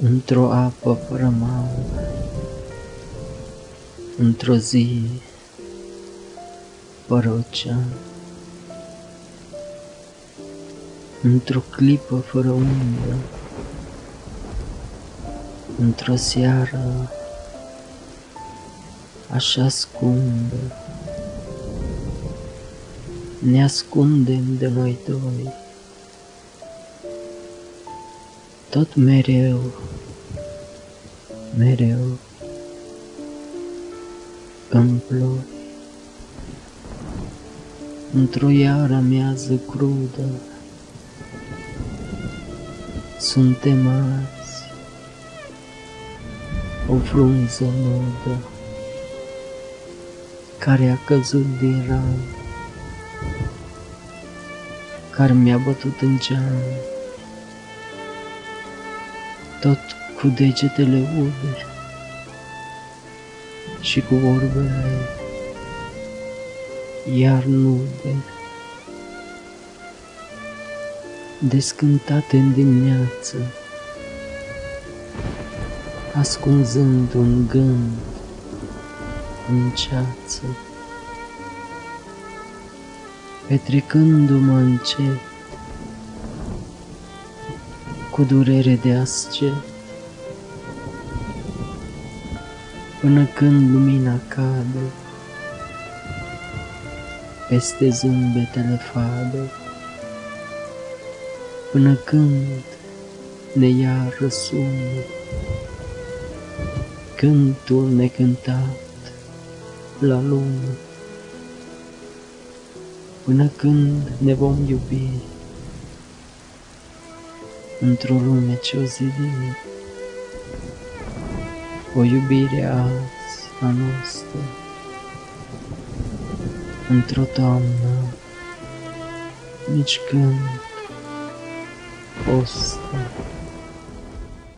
într-o apă fără mal, într-o zi fără ocean, într-o clipă fără undă, într-o seară așa scundă, ne ascundem de noi doi. Tot mereu, mereu, în ploi, într-o iară amiază crudă, suntem azi, o frunză nudă, care a căzut din ram, care mi-a bătut în geam, tot cu degetele ude și cu vorbele iar nude, descântate în dimineață, ascunzând un gând în ceață, petrecându-mă încet cu durere de ascet, până când lumina cade peste zâmbetele fade, până când ne ia răsunul, cântul necântat la lună, până când ne vom iubi într-o lume ce o zidi. O iubire azi a noastră, într-o toamnă, nici când fostă.